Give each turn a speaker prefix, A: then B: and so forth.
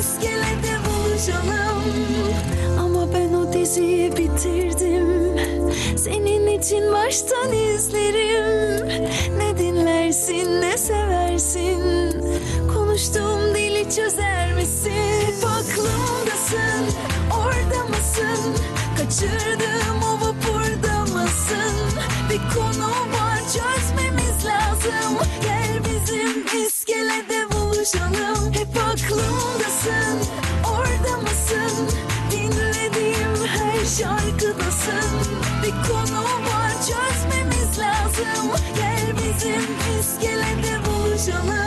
A: iskelede buluşalım Ama ben o diziyi bitirdim Senin için baştan izlerim Ne dinlersin ne seversin Konuştuğum dili çözer misin? Hep aklımdasın orada mısın? Kaçırdığım o vapurda mısın? Bir konu var çözmemiz lazım Gel Aklımdasın, orada mısın? Dinlediğim her şarkıdasın. Bir konu var çözmemiz lazım. Gel bizim iskelede buluşalım.